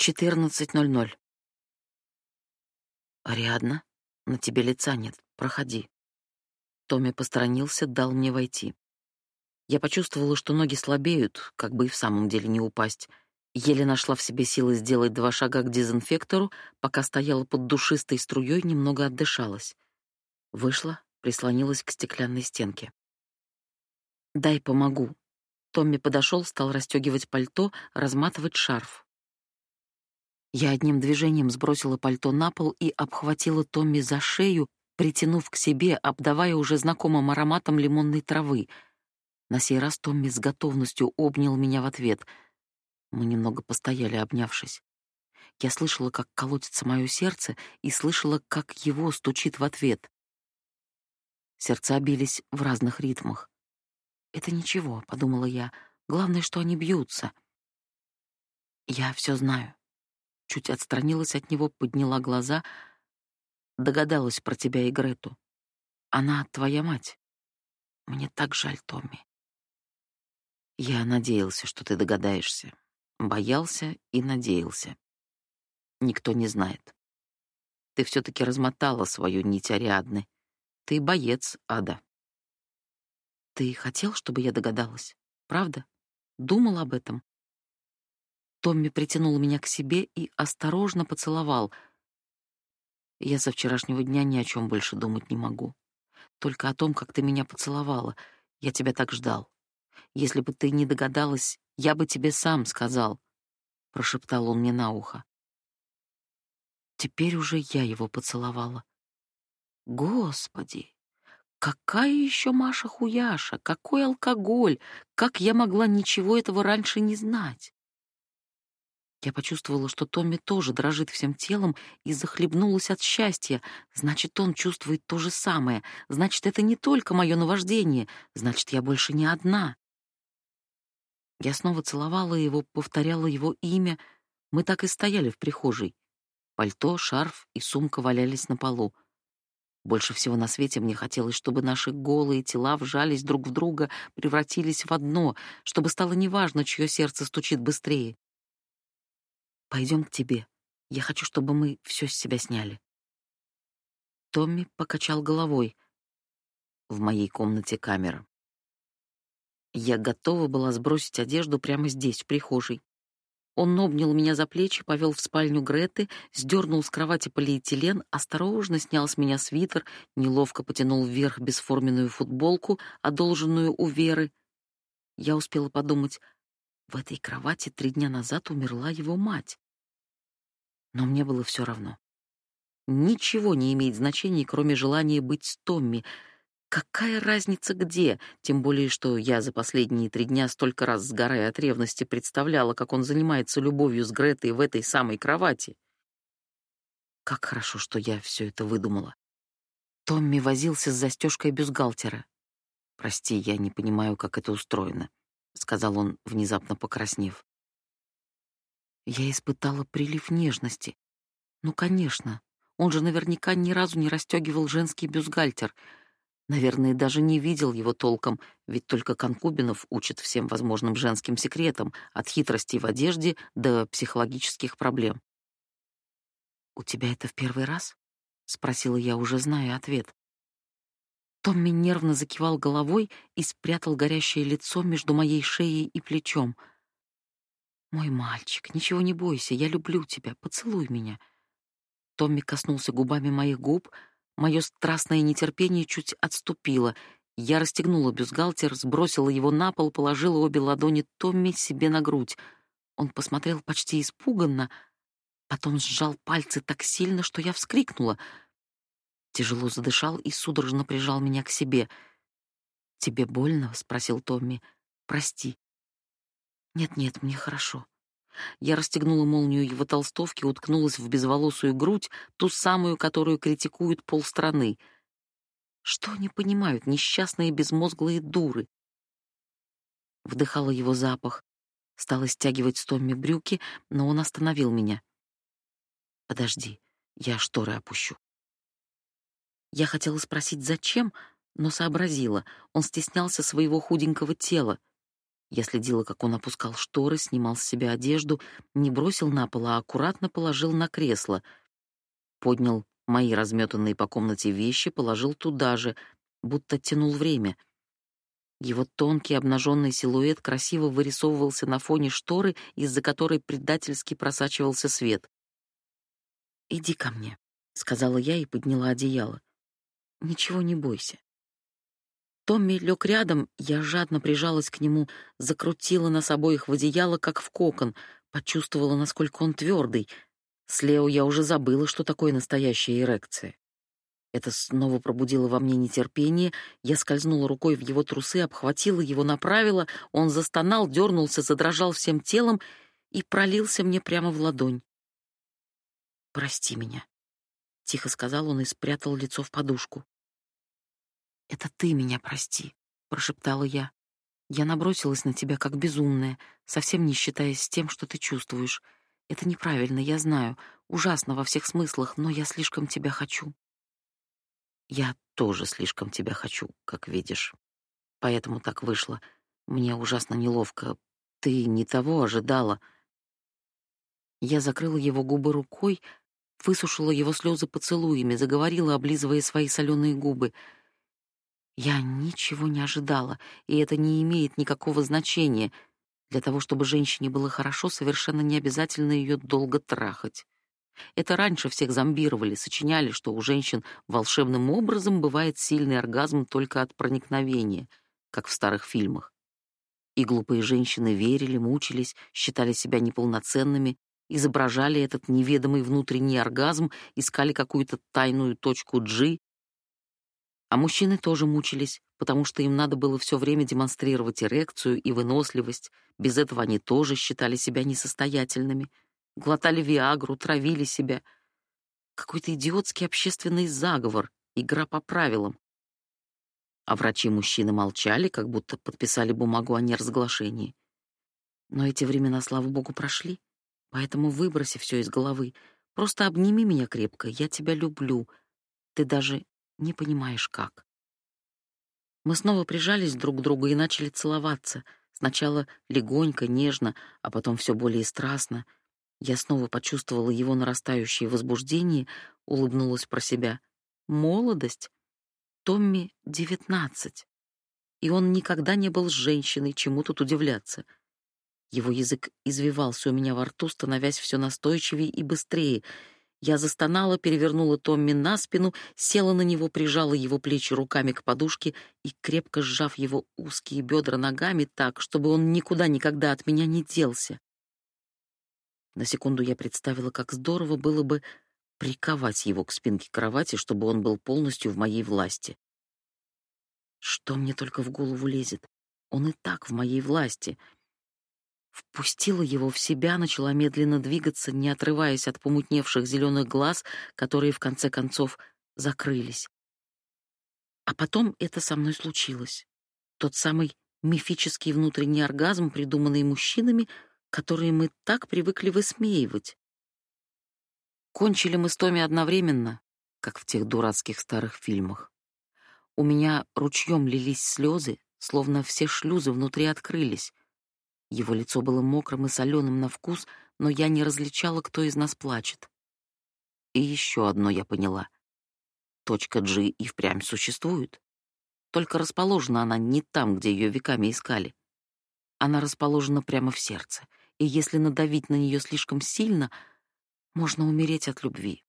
14.00. «Ариадна, на тебе лица нет. Проходи». Томми посторонился, дал мне войти. Я почувствовала, что ноги слабеют, как бы и в самом деле не упасть. Еле нашла в себе силы сделать два шага к дезинфектору, пока стояла под душистой струей, немного отдышалась. Вышла, прислонилась к стеклянной стенке. «Дай помогу». Томми подошел, стал расстегивать пальто, разматывать шарф. Я одним движением сбросила пальто на пол и обхватила Томми за шею, притянув к себе, обдавая уже знакомым ароматом лимонной травы. На сей раз Томми с готовностью обнял меня в ответ. Мы немного постояли, обнявшись. Я слышала, как колотится мое сердце, и слышала, как его стучит в ответ. Сердца бились в разных ритмах. «Это ничего», — подумала я. «Главное, что они бьются». «Я все знаю». Чуть отстранилась от него, подняла глаза — Догадалась про тебя и Грету. Она твоя мать. Мне так жаль, Томми. Я надеялся, что ты догадаешься. Боялся и надеялся. Никто не знает. Ты все-таки размотала свою нить Ариадны. Ты боец, Ада. Ты хотел, чтобы я догадалась? Правда? Думал об этом? Томми притянул меня к себе и осторожно поцеловал — я со вчерашнего дня ни о чем больше думать не могу. Только о том, как ты меня поцеловала. Я тебя так ждал. Если бы ты не догадалась, я бы тебе сам сказал, прошептал он мне на ухо. Теперь уже я его поцеловала. Господи, какая еще Маша Хуяша, какой алкоголь, как я могла ничего этого раньше не знать? Я почувствовала, что Томми тоже дрожит всем телом и захлебнулась от счастья. Значит, он чувствует то же самое. Значит, это не только мое наваждение. Значит, я больше не одна. Я снова целовала его, повторяла его имя. Мы так и стояли в прихожей. Пальто, шарф и сумка валялись на полу. Больше всего на свете мне хотелось, чтобы наши голые тела вжались друг в друга, превратились в одно, чтобы стало неважно, чье сердце стучит быстрее. Пойдем к тебе. Я хочу, чтобы мы все с себя сняли. Томми покачал головой. В моей комнате камера. Я готова была сбросить одежду прямо здесь, в прихожей. Он обнял меня за плечи, повел в спальню Греты, сдернул с кровати полиэтилен, осторожно снял с меня свитер, неловко потянул вверх бесформенную футболку, одолженную у Веры. Я успела подумать, в этой кровати три дня назад умерла его мать. Но мне было все равно. Ничего не имеет значения, кроме желания быть с Томми. Какая разница где? Тем более, что я за последние три дня столько раз, сгорая от ревности, представляла, как он занимается любовью с Гретой в этой самой кровати. Как хорошо, что я все это выдумала. Томми возился с застежкой бюстгальтера. «Прости, я не понимаю, как это устроено», — сказал он, внезапно покраснев. Я испытала прилив нежности. Ну, конечно, он же наверняка ни разу не расстегивал женский бюстгальтер. Наверное, даже не видел его толком, ведь только конкубинов учат всем возможным женским секретам, от хитростей в одежде до психологических проблем. «У тебя это в первый раз?» — спросила я, уже зная ответ. Томми нервно закивал головой и спрятал горящее лицо между моей шеей и плечом — мой мальчик, ничего не бойся, я люблю тебя, поцелуй меня. Томми коснулся губами моих губ, мое страстное нетерпение чуть отступило. Я расстегнула бюстгальтер, сбросила его на пол, положила обе ладони Томми себе на грудь. Он посмотрел почти испуганно, потом сжал пальцы так сильно, что я вскрикнула. Тяжело задышал и судорожно прижал меня к себе. «Тебе больно?» — спросил Томми. «Прости, нет-нет, мне хорошо. Я расстегнула молнию его толстовки, уткнулась в безволосую грудь, ту самую, которую критикуют полстраны. Что они понимают, несчастные безмозглые дуры? Вдыхала его запах, стала стягивать с Томми брюки, но он остановил меня. «Подожди, я шторы опущу». Я хотела спросить, зачем, но сообразила. Он стеснялся своего худенького тела, Я следила, как он опускал шторы, снимал с себя одежду, не бросил на пол, а аккуратно положил на кресло. Поднял мои разметанные по комнате вещи, положил туда же, будто тянул время. Его тонкий обнаженный силуэт красиво вырисовывался на фоне шторы, из-за которой предательски просачивался свет. «Иди ко мне», — сказала я и подняла одеяло. «Ничего не бойся». Томми лег рядом, я жадно прижалась к нему, закрутила нас обоих в одеяло, как в кокон, почувствовала, насколько он твердый. С Лео я уже забыла, что такое настоящая эрекция. Это снова пробудило во мне нетерпение. Я скользнула рукой в его трусы, обхватила его, направила. Он застонал, дернулся, задрожал всем телом и пролился мне прямо в ладонь. «Прости меня», — тихо сказал он и спрятал лицо в подушку. «Это ты меня прости», — прошептала я. «Я набросилась на тебя как безумная, совсем не считаясь с тем, что ты чувствуешь. Это неправильно, я знаю, ужасно во всех смыслах, но я слишком тебя хочу». «Я тоже слишком тебя хочу, как видишь. Поэтому так вышло. Мне ужасно неловко. Ты не того ожидала». Я закрыла его губы рукой, высушила его слезы поцелуями, заговорила, облизывая свои соленые губы — я ничего не ожидала, и это не имеет никакого значения. Для того, чтобы женщине было хорошо, совершенно не обязательно ее долго трахать. Это раньше всех зомбировали, сочиняли, что у женщин волшебным образом бывает сильный оргазм только от проникновения, как в старых фильмах. И глупые женщины верили, мучились, считали себя неполноценными, изображали этот неведомый внутренний оргазм, искали какую-то тайную точку G, а мужчины тоже мучились, потому что им надо было все время демонстрировать эрекцию и выносливость. Без этого они тоже считали себя несостоятельными. Глотали виагру, травили себя. Какой-то идиотский общественный заговор, игра по правилам. А врачи-мужчины молчали, как будто подписали бумагу о неразглашении. Но эти времена, слава богу, прошли. Поэтому выброси все из головы. Просто обними меня крепко, я тебя люблю. Ты даже не понимаешь как. Мы снова прижались друг к другу и начали целоваться. Сначала легонько, нежно, а потом все более страстно. Я снова почувствовала его нарастающее возбуждение, улыбнулась про себя. Молодость? Томми — девятнадцать. И он никогда не был с женщиной, чему тут удивляться. Его язык извивался у меня во рту, становясь все настойчивее и быстрее — я застонала, перевернула Томми на спину, села на него, прижала его плечи руками к подушке и, крепко сжав его узкие бедра ногами так, чтобы он никуда никогда от меня не делся. На секунду я представила, как здорово было бы приковать его к спинке кровати, чтобы он был полностью в моей власти. Что мне только в голову лезет? Он и так в моей власти — впустила его в себя, начала медленно двигаться, не отрываясь от помутневших зеленых глаз, которые в конце концов закрылись. А потом это со мной случилось. Тот самый мифический внутренний оргазм, придуманный мужчинами, которые мы так привыкли высмеивать. Кончили мы с Томи одновременно, как в тех дурацких старых фильмах. У меня ручьем лились слезы, словно все шлюзы внутри открылись. Его лицо было мокрым и соленым на вкус, но я не различала, кто из нас плачет. И еще одно я поняла. Точка G и впрямь существует. Только расположена она не там, где ее веками искали. Она расположена прямо в сердце, и если надавить на нее слишком сильно, можно умереть от любви.